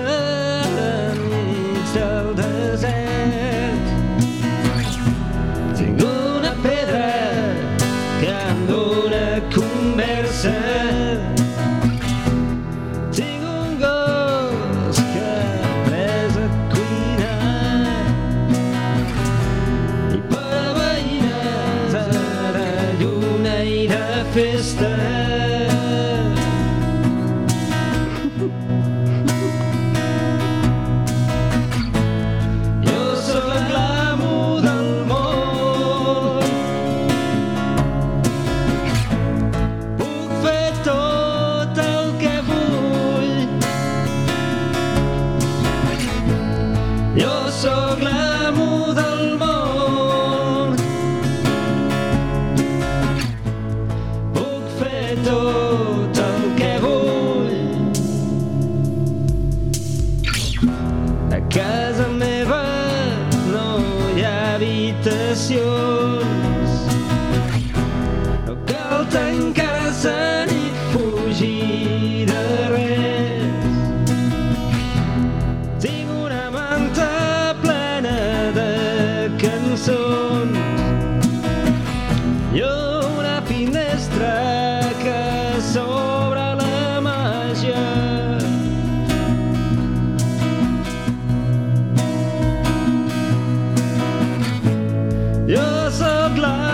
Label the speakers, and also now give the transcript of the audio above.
Speaker 1: enmig del desert. Tinc una pedra que em dóna conversa. Tinc un gos que ha a cuinar. I per veïnes a lluna i de. Sóc l'amo del món. Puc fer tot el que vull. A casa meva no hi ha habitacions. No cal tancar-se ni cançons i una finestra que s'obre la màgia. Jo sóc l'amo